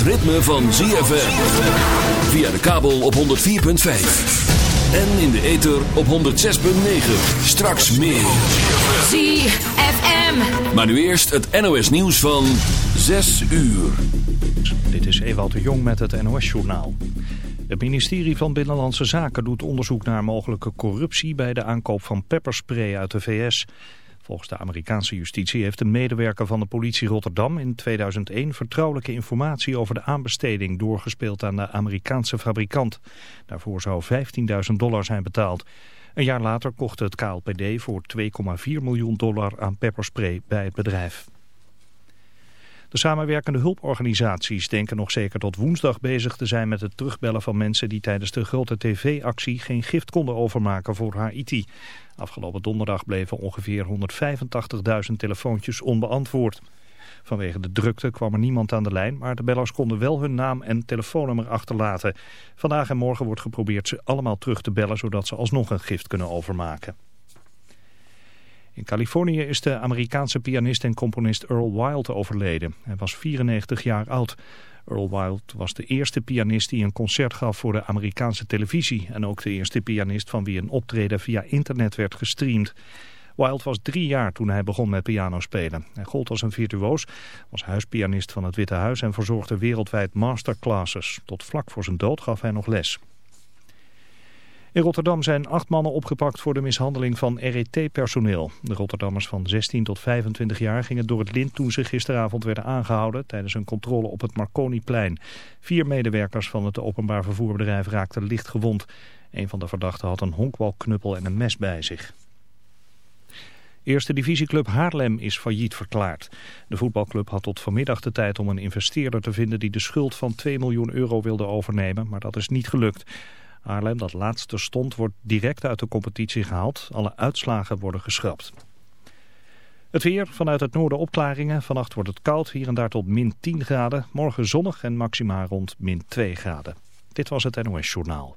Het ritme van ZFM. Via de kabel op 104.5. En in de ether op 106.9. Straks meer. ZFM. Maar nu eerst het NOS nieuws van 6 uur. Dit is Ewald de Jong met het NOS journaal. Het ministerie van Binnenlandse Zaken doet onderzoek naar mogelijke corruptie bij de aankoop van pepperspray uit de VS. Volgens de Amerikaanse justitie heeft een medewerker van de politie Rotterdam in 2001 vertrouwelijke informatie over de aanbesteding doorgespeeld aan de Amerikaanse fabrikant. Daarvoor zou 15.000 dollar zijn betaald. Een jaar later kocht het KLPD voor 2,4 miljoen dollar aan pepperspray bij het bedrijf. De samenwerkende hulporganisaties denken nog zeker tot woensdag bezig te zijn met het terugbellen van mensen die tijdens de grote tv-actie geen gift konden overmaken voor Haiti. Afgelopen donderdag bleven ongeveer 185.000 telefoontjes onbeantwoord. Vanwege de drukte kwam er niemand aan de lijn, maar de bellers konden wel hun naam en telefoonnummer achterlaten. Vandaag en morgen wordt geprobeerd ze allemaal terug te bellen, zodat ze alsnog een gift kunnen overmaken. In Californië is de Amerikaanse pianist en componist Earl Wild overleden. Hij was 94 jaar oud. Earl Wild was de eerste pianist die een concert gaf voor de Amerikaanse televisie. En ook de eerste pianist van wie een optreden via internet werd gestreamd. Wild was drie jaar toen hij begon met pianospelen. Hij gold als een virtuoos, was huispianist van het Witte Huis en verzorgde wereldwijd masterclasses. Tot vlak voor zijn dood gaf hij nog les. In Rotterdam zijn acht mannen opgepakt voor de mishandeling van RET-personeel. De Rotterdammers van 16 tot 25 jaar gingen door het lint toen ze gisteravond werden aangehouden tijdens een controle op het Marconiplein. Vier medewerkers van het openbaar vervoerbedrijf raakten licht gewond. Een van de verdachten had een honkbalknuppel en een mes bij zich. Eerste divisieclub Haarlem is failliet verklaard. De voetbalclub had tot vanmiddag de tijd om een investeerder te vinden die de schuld van 2 miljoen euro wilde overnemen, maar dat is niet gelukt. Haarlem, dat laatste stond, wordt direct uit de competitie gehaald. Alle uitslagen worden geschrapt. Het weer, vanuit het noorden opklaringen. Vannacht wordt het koud, hier en daar tot min 10 graden. Morgen zonnig en maximaal rond min 2 graden. Dit was het NOS Journaal.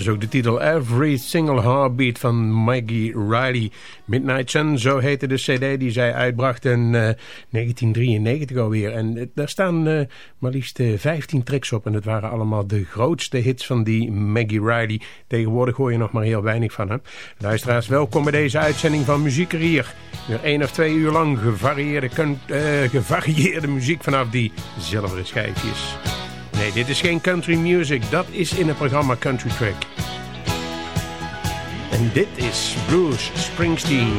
Is ook de titel Every Single Heartbeat van Maggie Riley. Midnight Sun, zo heette de cd die zij uitbracht in 1993 eh, alweer. En uh, daar staan uh, maar liefst 15 tracks op. En het waren allemaal de grootste hits van die Maggie Riley. Tegenwoordig hoor je nog maar heel weinig van hem. Luisteraars, welkom bij deze uitzending van Muziek hier. Weer één of twee uur lang gevarieerde, gevarieerde muziek vanaf die zilveren schijfjes. Nee, dit is geen country music. Dat is in het programma Country Track. En dit is Bruce Springsteen.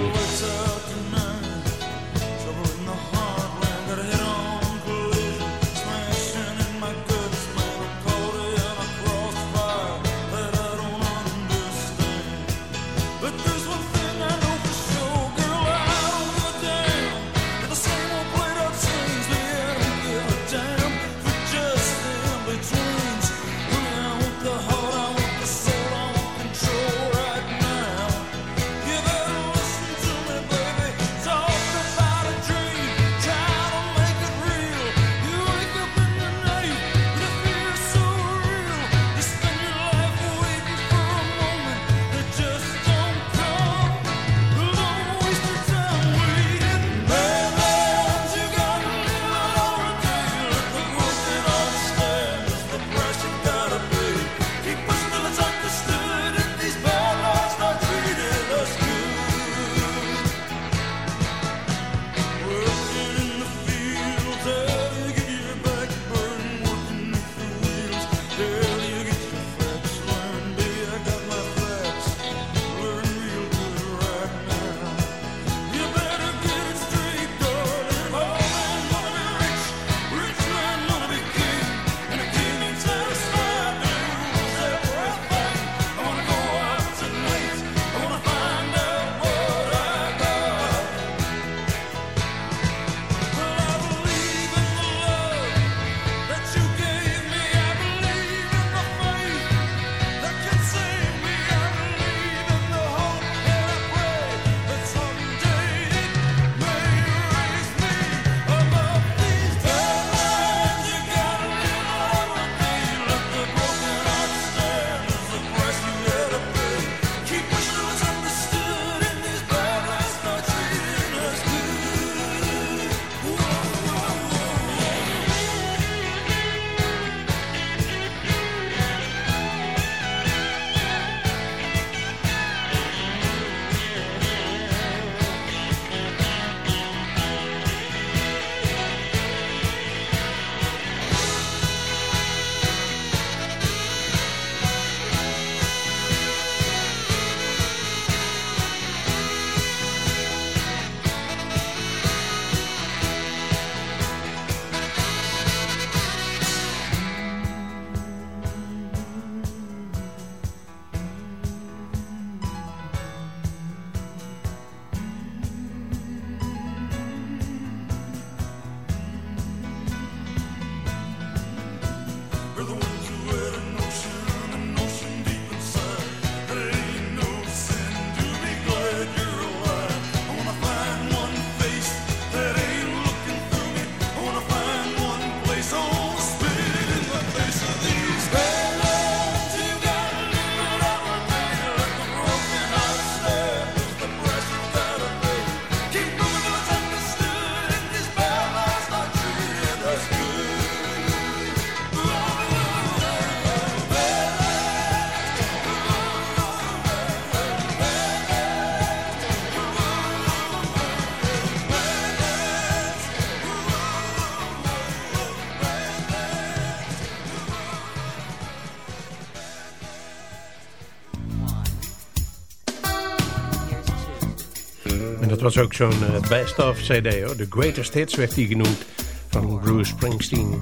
Was ook zo'n uh, best-of CD hoor. The Greatest Hits werd die genoemd van Bruce Springsteen.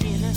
In a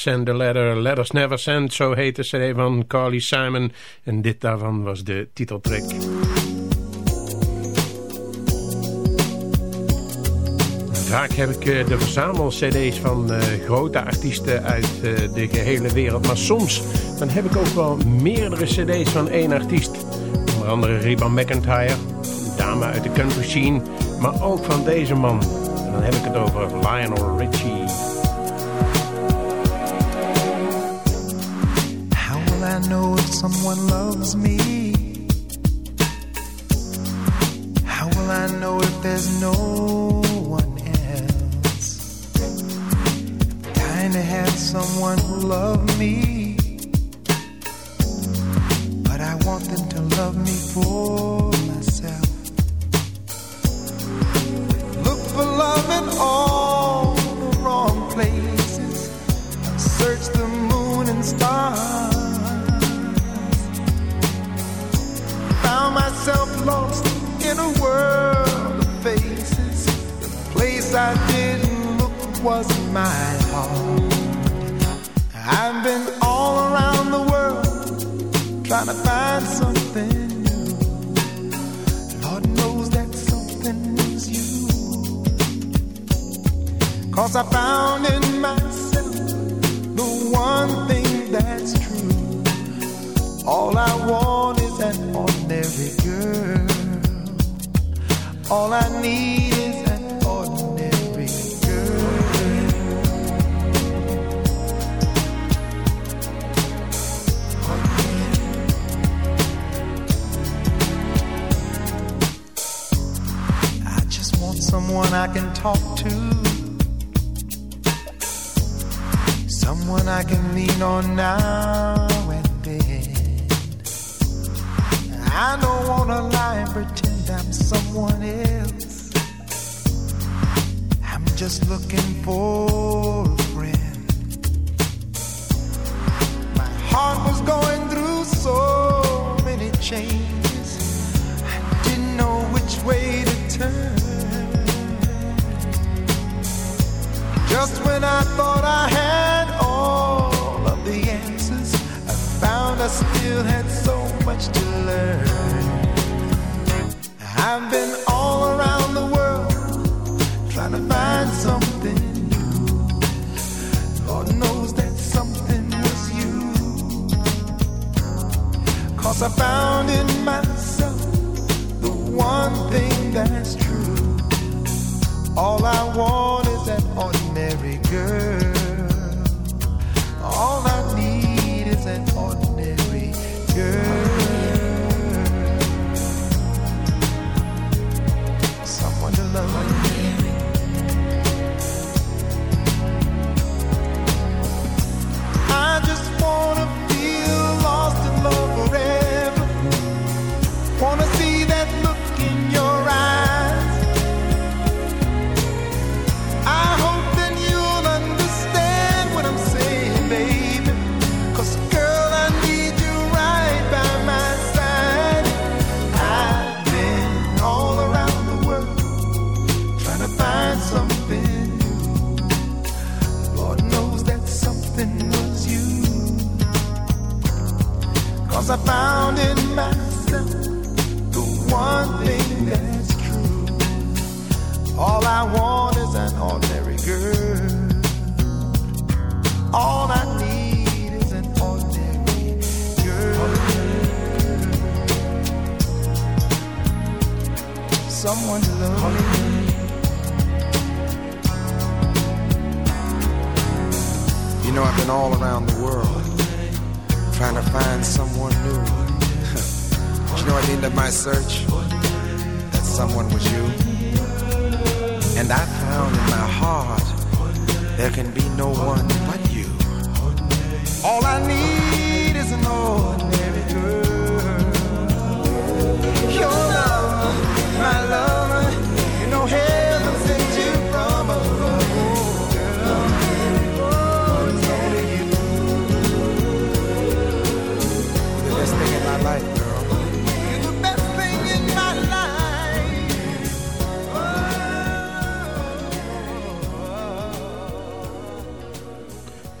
Send a Letter, Let Us Never Send, zo heet de cd van Carly Simon. En dit daarvan was de titeltrack. Vaak heb ik eh, de verzamel-cd's van uh, grote artiesten uit uh, de gehele wereld. Maar soms dan heb ik ook wel meerdere cd's van één artiest. Onder andere Reba McIntyre, een dame uit de country scene. Maar ook van deze man. En dan heb ik het over Lionel Richie. Know if someone loves me? How will I know if there's no one else? Kinda had someone who loved me, but I want them to love me for myself. Look for love in all the wrong places. Search the moon and stars myself lost in a world of faces. The place I didn't look was my heart. I've been all around the world trying to find something new. Lord knows that something is you. Cause I found in myself the one thing that's true. All I want girl. All I need is an ordinary girl. I just want someone I can talk to someone I can lean on now I don't wanna lie and pretend I'm someone else. I'm just looking for a friend. My heart was going through so many changes. I didn't know which way to turn. Just when I thought I had all of the answers, I found I still had so to learn. I've been all around the world Trying to find something new. Lord knows that something was you. Cause I found in myself The one thing that's true. All I want is that ordinary girl.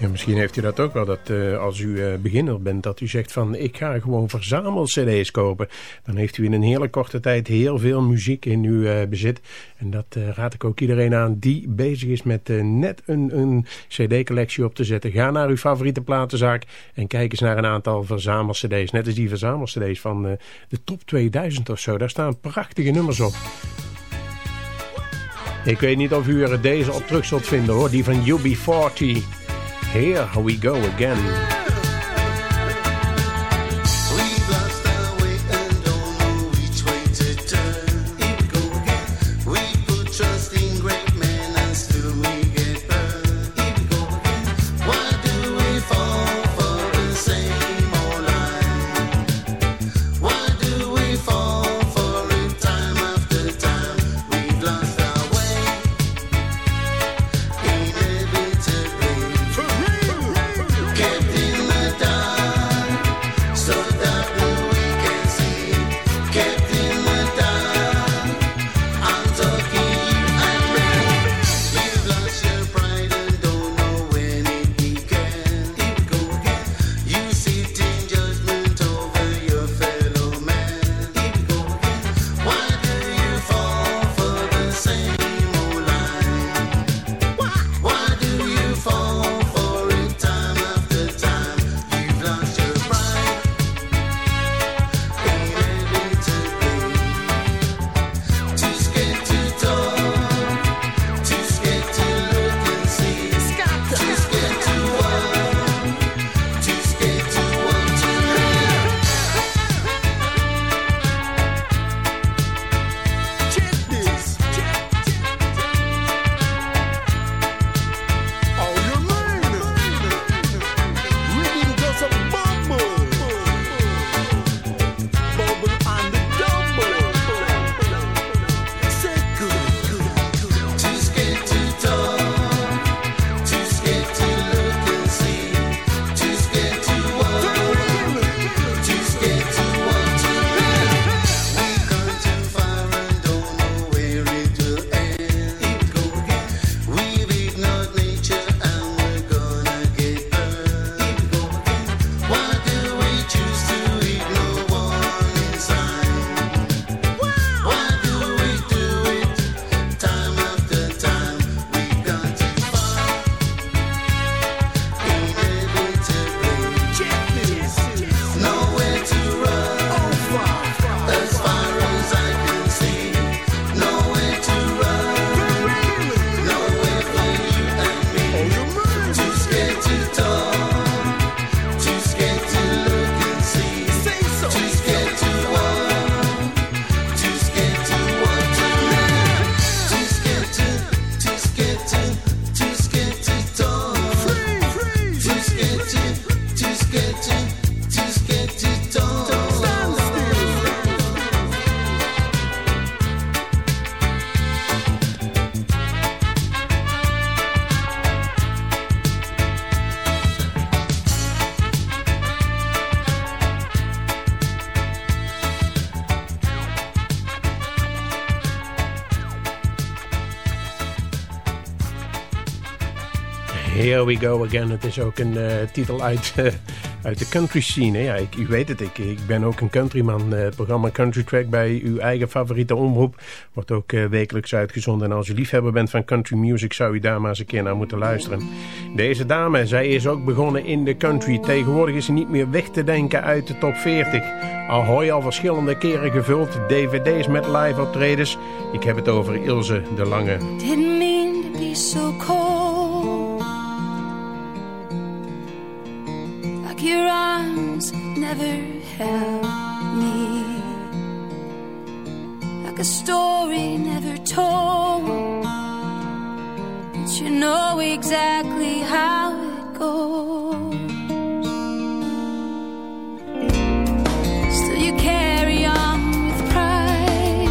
Ja, misschien heeft u dat ook wel, dat eh, als u eh, beginner bent, dat u zegt van ik ga gewoon verzamel-cd's kopen. Dan heeft u in een hele korte tijd heel veel muziek in uw eh, bezit. En dat raad ik ook iedereen aan die bezig is met net een, een cd-collectie op te zetten. Ga naar uw favoriete platenzaak en kijk eens naar een aantal verzamel-cd's. Net als die verzamel-cd's van de top 2000 of zo. Daar staan prachtige nummers op. Ik weet niet of u er deze op terug zult vinden hoor, die van UB40. Here we go again. Here we go again. Het is ook een uh, titel uit, uh, uit de country scene. Ja, ik, u weet het, ik, ik ben ook een countryman. Uh, het programma Country Track bij uw eigen favoriete omroep wordt ook wekelijks uitgezonden. En als u liefhebber bent van country music zou u daar maar eens een keer naar moeten luisteren. Deze dame, zij is ook begonnen in de country. Tegenwoordig is ze niet meer weg te denken uit de top 40. Ahoy al verschillende keren gevuld. DVD's met live optredens. Ik heb het over Ilse de Lange. Didn't mean so cold your arms never held me. Like a story never told. But you know exactly how it goes. Still you carry on with pride.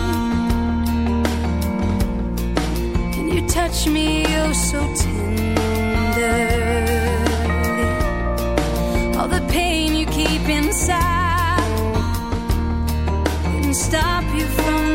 And you touch me oh so tenderly inside. Didn't stop you from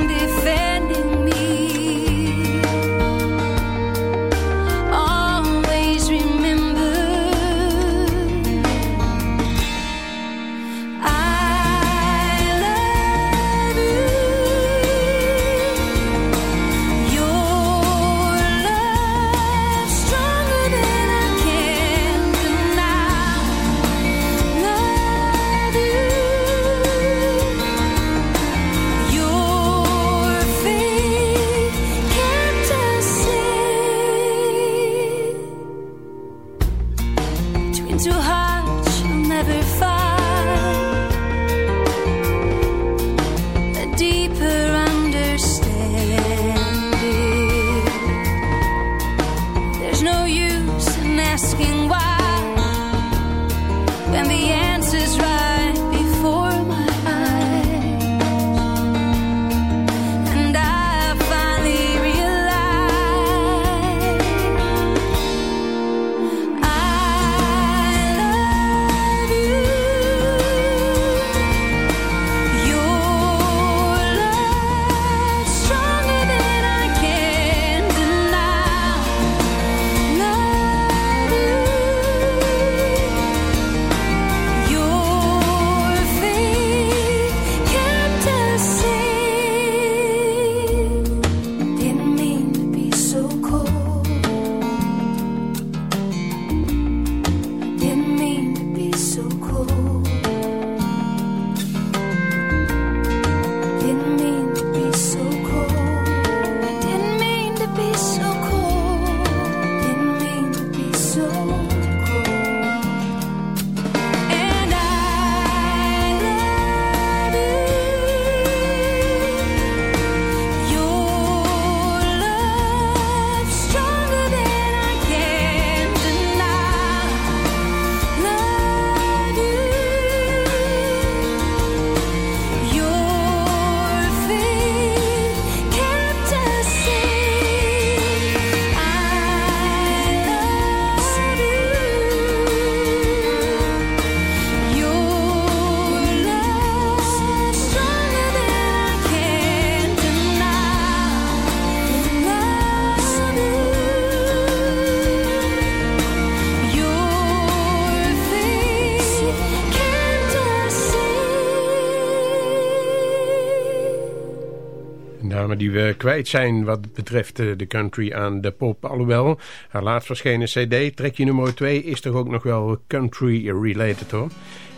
die we kwijt zijn wat betreft eh, de country aan de pop. Alhoewel, haar laatst verschenen cd, trekje nummer 2, is toch ook nog wel country related hoor.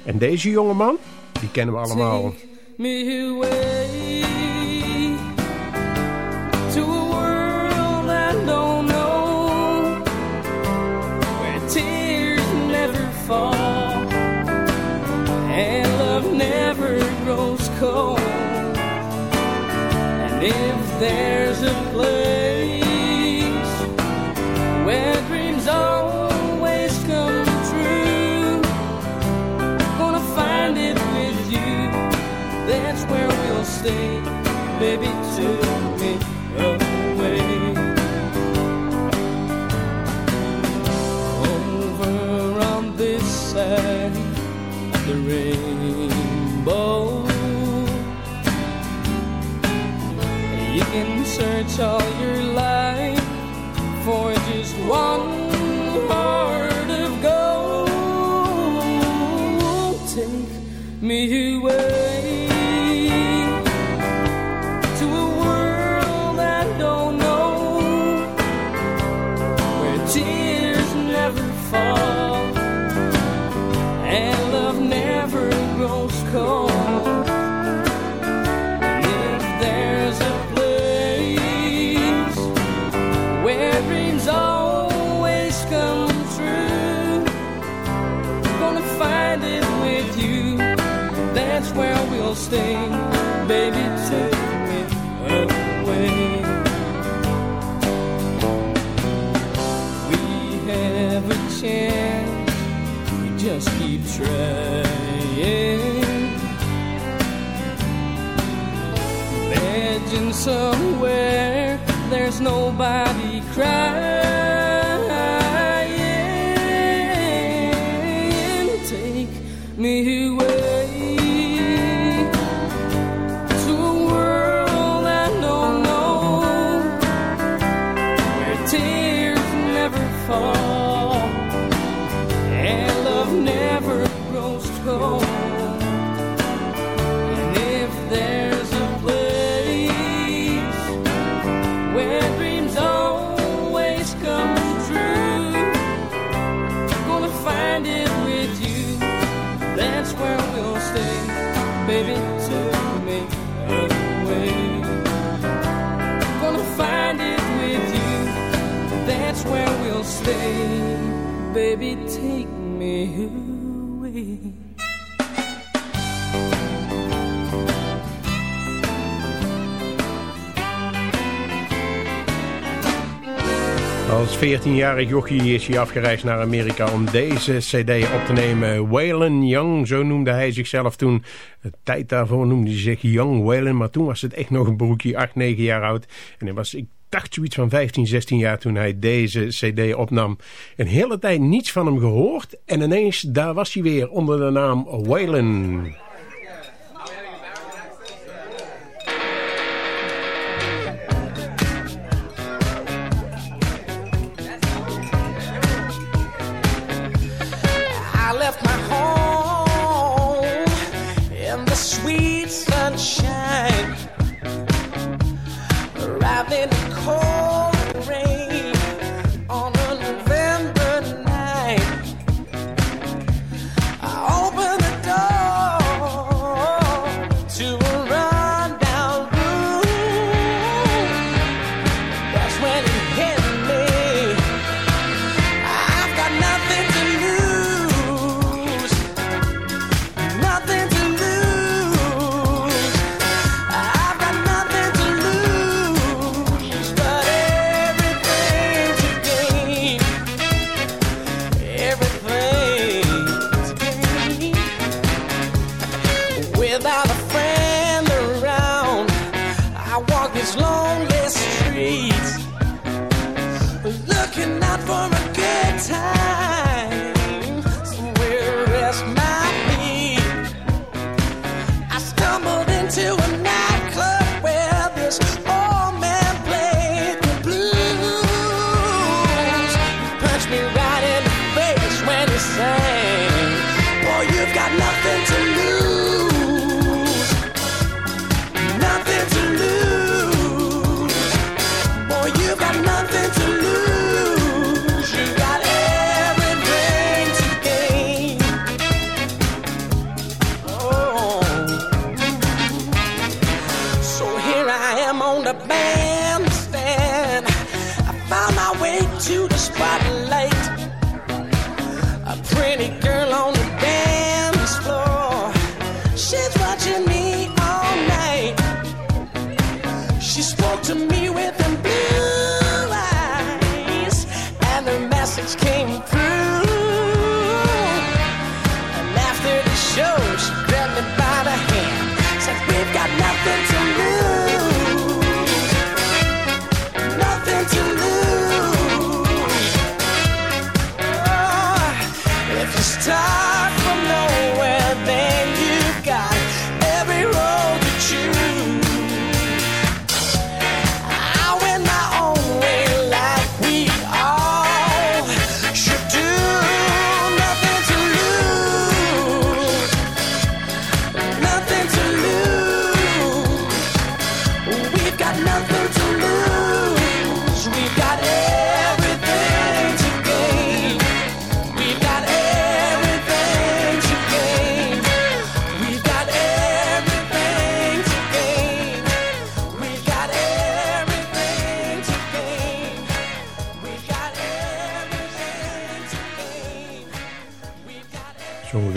En deze jongeman, die kennen we allemaal. If there's a place where dreams always come true, gonna find it with you. That's where we'll stay, baby, take me away. Over on this side of the rainbow, you can search all your life for just one that's where we'll stay. Baby, take me away. We have a chance, we just keep trying. Imagine somewhere there's nobody crying. 14-jarig jochie is hij afgereisd naar Amerika om deze cd op te nemen. Waylon Young, zo noemde hij zichzelf toen. De tijd daarvoor noemde hij zich Young Waylon, maar toen was het echt nog een broekje, 8, 9 jaar oud. En hij was, ik dacht zoiets van 15, 16 jaar toen hij deze cd opnam. Een hele tijd niets van hem gehoord en ineens daar was hij weer onder de naam Waylon.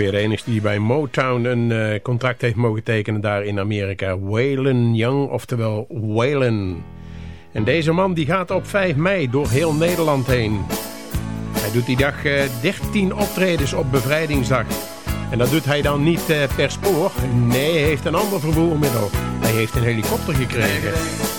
Ongeveer de enige die bij Motown een eh, contract heeft mogen tekenen daar in Amerika. Waylon Young, oftewel Waylon. En deze man die gaat op 5 mei door heel Nederland heen. Hij doet die dag eh, 13 optredens op bevrijdingsdag. En dat doet hij dan niet eh, per spoor. Nee, hij heeft een ander vervoermiddel. Hij heeft een helikopter gekregen.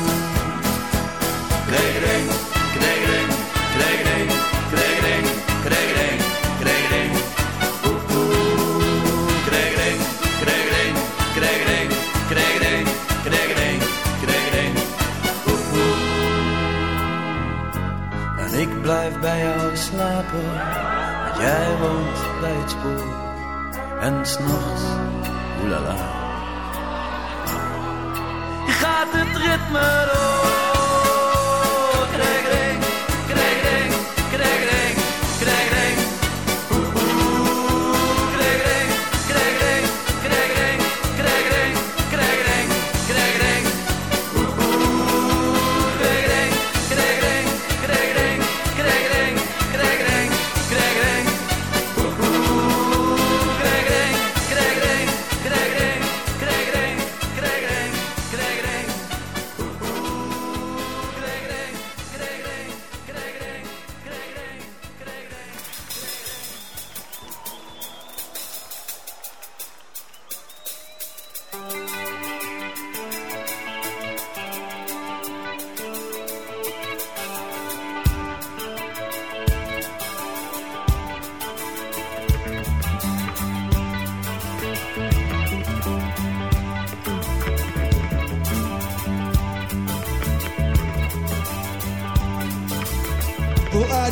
Kregering, kregering, kregering, kregering, kregering, kregering. Oeh, oeh, kregering, kregering. Oeh, oeh. En ik blijf bij jou slapen, want jij woont bij het spoor. En s'nachts, oelala. Gaat het ritme door.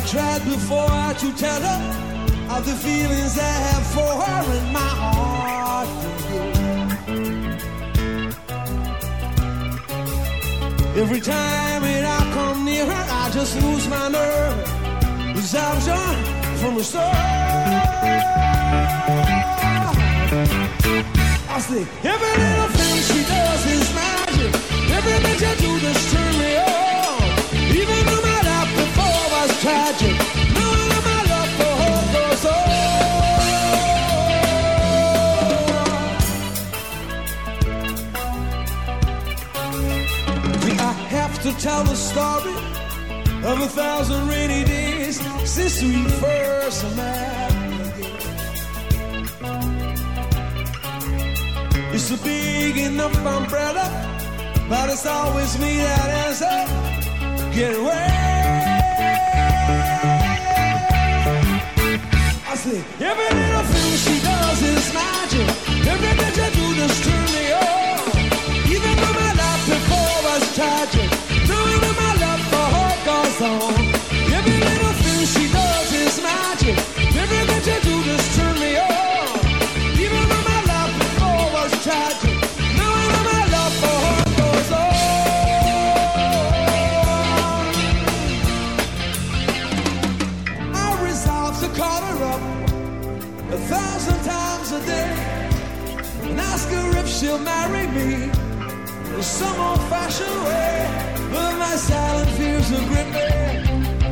I tried before to tell her of the feelings I have for her in my heart. Every time when I come near her, I just lose my nerve. Young from the start. I say, every little thing she does is magic. Everything she do just turn me on. Tragic. My love for her goes on. Do I have to tell the story of a thousand rainy days since we first met? It's a big enough umbrella, but it's always me that ends up getting wet. Say, every little thing she does is magic. Everything she do just turn me on. Even though my life before was tragic, knowing that my love for her goes on. A thousand times a day and ask her if she'll marry me in some old-fashioned way. But my silent fears will grip me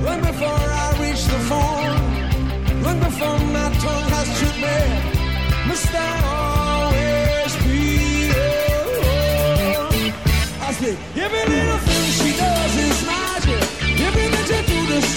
right before I reach the phone, right before my tongue has tripped me. Must I always be alone? I say, every little thing she does is magic. Everything she do just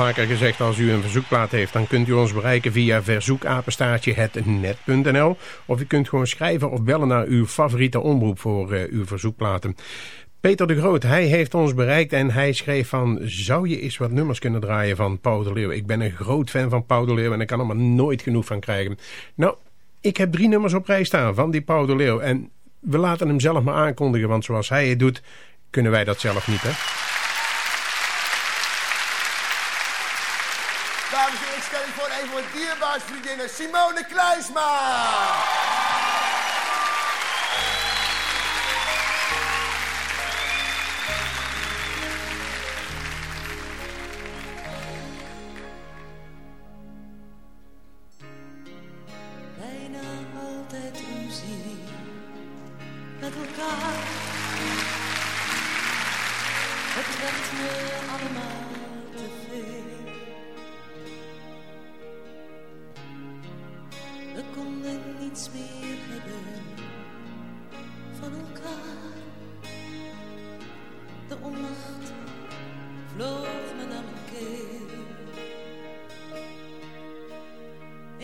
vaker gezegd, als u een verzoekplaat heeft... dan kunt u ons bereiken via verzoekapenstaartje hetnet.nl. Of u kunt gewoon schrijven of bellen naar uw favoriete omroep voor eh, uw verzoekplaten. Peter de Groot, hij heeft ons bereikt en hij schreef van... zou je eens wat nummers kunnen draaien van Paul de Leeuw? Ik ben een groot fan van Paul de Leeuw en ik kan er maar nooit genoeg van krijgen. Nou, ik heb drie nummers op rij staan van die Paul de Leeuw. En we laten hem zelf maar aankondigen, want zoals hij het doet... kunnen wij dat zelf niet, hè? Dames en heren, u voor een van mijn dierbaarste vriendinnen, Simone Kluisma. bijna altijd ruzie met elkaar. Het werd me allemaal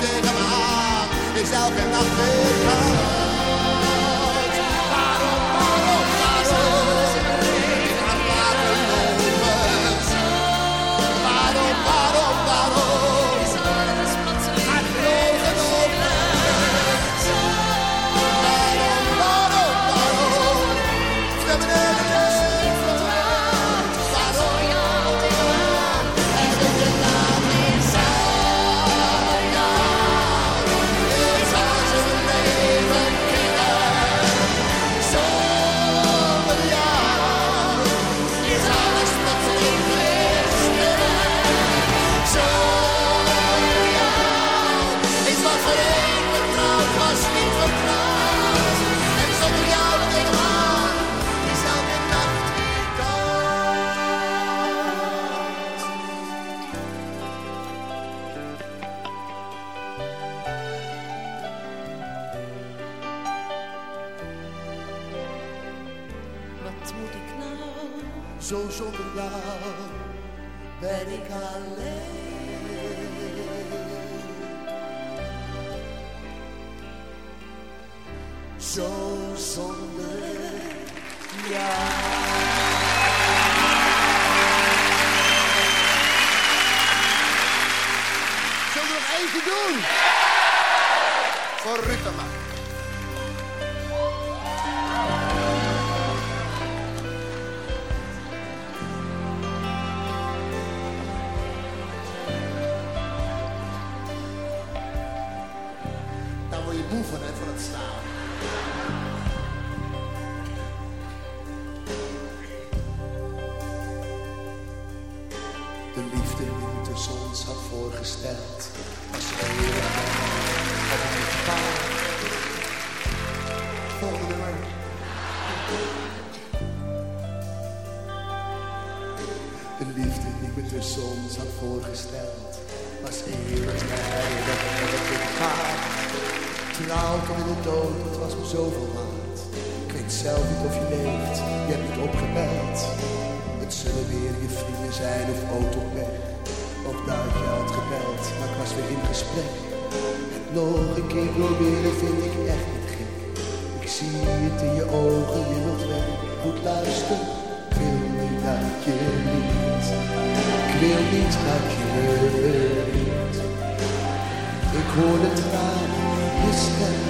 Tegen me aan. Is elke nacht weer De liefde die tussen ons had voorgesteld, was eeuwig op het gevaar. Volgende nummer. De liefde die me tussen ons had voorgesteld, was eeuwig heilig op het gevaar. Trouw tot in de dood, het was me zoveel waard. Ik weet zelf niet of je leeft, je hebt niet opgebeld. Het zullen weer je vrienden zijn of auto op weg. Of dat je had gebeld, maar ik was weer in gesprek. Het nog een keer proberen vind ik echt niet gek. Ik zie het in je ogen, je wilt weg. Goed luisteren, ik wil niet dat je liet. Ik wil niet dat je verliet. Ik hoor tranen in je stem.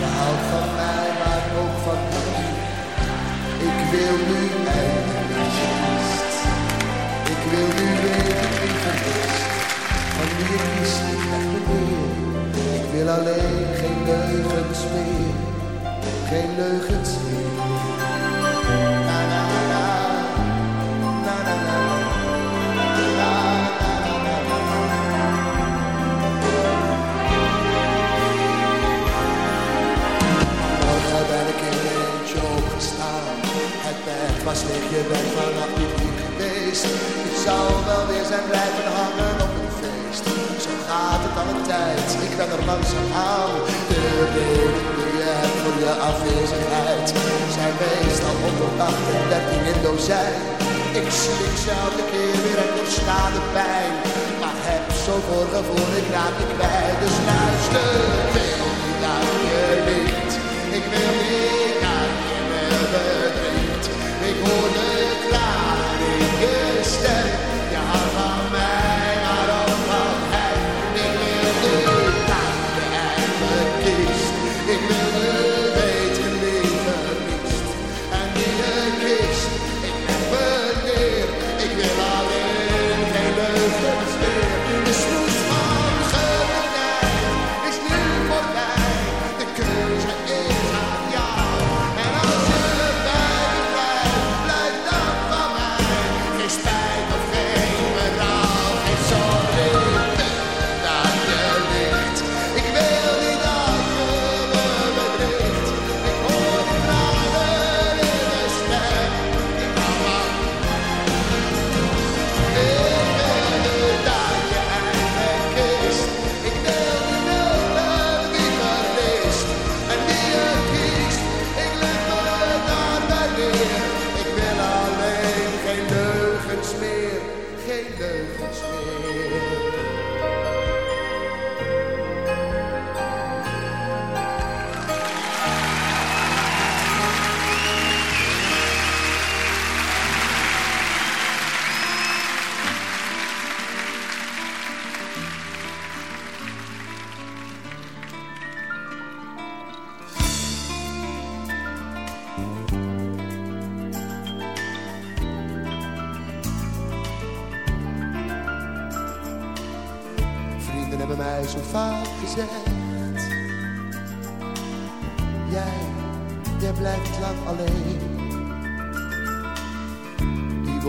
Je houdt van mij, maar ook van mij. Ik wil nu alleen geen leugens meer, geen leugens meer. Na na na, na na na, na na na. Morgen ben ik in het bed was leeg, je bent vanaf die geweest. Ik zou wel weer zijn blijven hangen op tijd, ik ben er langzaam aan. De reden die je hebt voor je afwezigheid zijn meestal 108 en 13 in dozijn. Ik slik ze elke keer weer en doorsla de pijn. Maar heb zoveel gevoel, ik raak je kwijt. Dus luister, wil niet dat je ligt. Ik wil niet dat je me bedriegt. Ik hoor de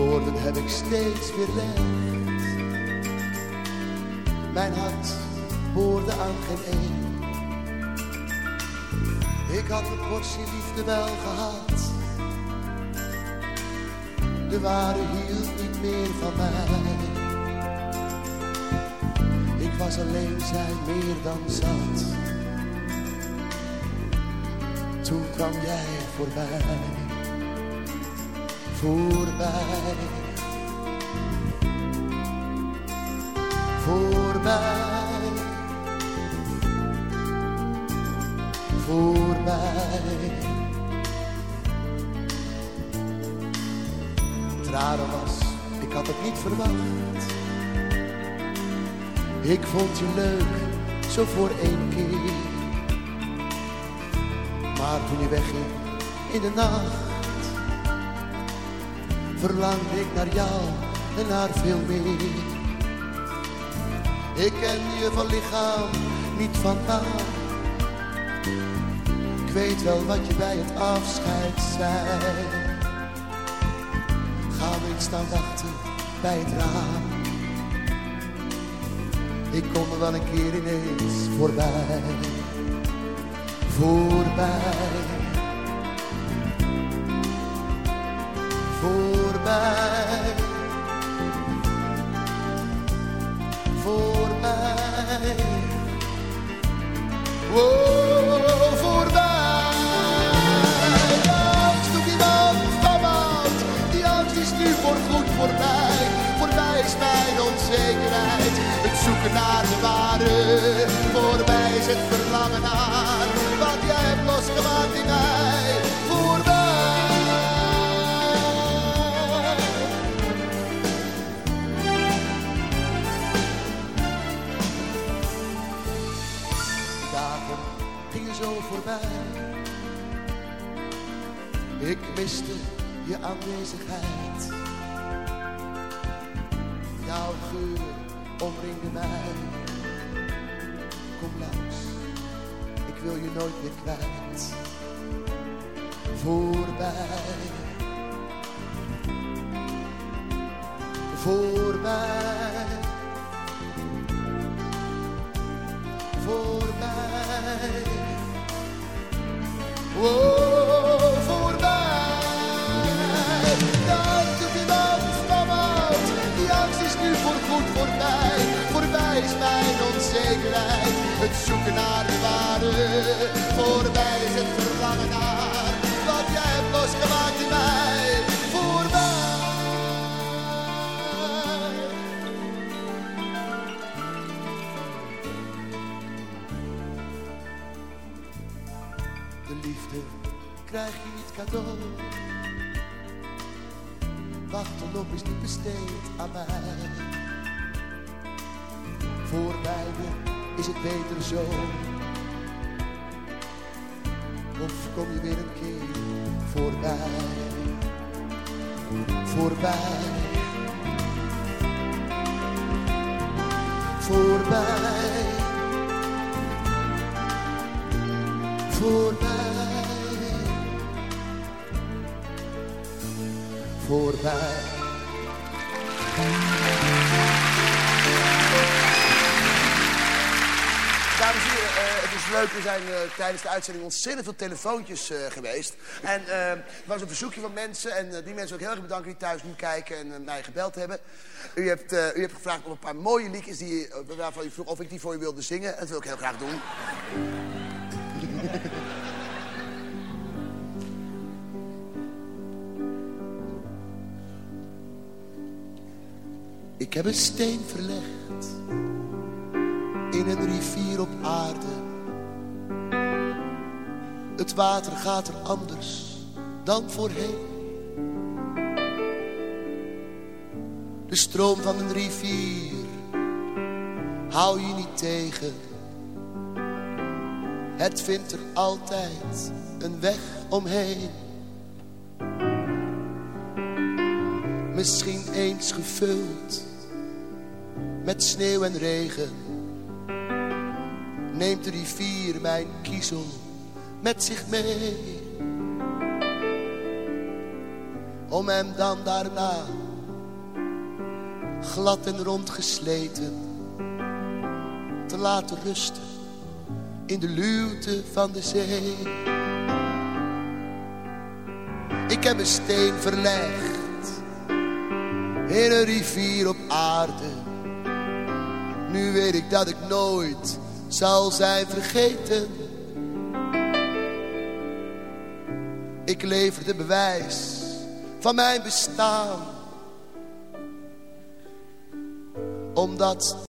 woorden heb ik steeds weerlegd. Mijn hart hoorde aan geen één. Ik had een portie liefde wel gehad. De ware hield niet meer van mij. Ik was alleen zijn meer dan zat. Toen kwam jij voorbij, voorbij, voorbij, voorbij. Tranen was, ik had het niet verwacht. Ik vond je leuk, zo voor één keer. Maar toen je wegging in de nacht, verlangde ik naar jou en naar veel meer. Ik ken je van lichaam, niet van naam. Ik weet wel wat je bij het afscheid zei. Ga niet staan wachten bij het raam. Ik kom er wel een keer ineens voorbij, voorbij, voorbij, voorbij, oh, voorbij. De angst doet iemand van hand, die angst is nu voorgoed voorbij. Voorbij is mijn onzekerheid, het zoeken naar de ware. Voorbij is het verlangen naar wat jij hebt losgemaakt in mij. Ik miste je aanwezigheid. Jouw geur omringde mij. Kom langs, ik wil je nooit meer kwijt. Voorbij, voorbij, voorbij. Het zoeken naar de waarde, voorbij is het verlangen naar wat jij hebt losgemaakt in mij. Krijg je niet cadeau. Wachten op is niet besteed aan mij. Voor beide is het beter zo. Of kom je weer een keer voorbij? Voorbij. Voorbij. Voorbij. Voorbij. Dames en heren, eh, het is leuk. Er zijn eh, tijdens de uitzending ontzettend veel telefoontjes eh, geweest. En er was een verzoekje van mensen. En die mensen ook heel erg bedanken die thuis nu kijken en mij gebeld hebben. U hebt, u hebt gevraagd om een paar mooie liedjes die, waarvan u vroeg of ik die voor u wilde zingen. En dat wil ik heel graag doen. Ik heb een steen verlegd in een rivier op aarde. Het water gaat er anders dan voorheen. De stroom van een rivier hou je niet tegen. Het vindt er altijd een weg omheen. Misschien eens gevuld met sneeuw en regen. Neemt de rivier mijn kiezel met zich mee. Om hem dan daarna glad en rond gesleten te laten rusten in de luwte van de zee. Ik heb een steen verlegd in een rivier op aarde. Nu weet ik dat ik nooit zal zijn vergeten. Ik leverde bewijs van mijn bestaan. Omdat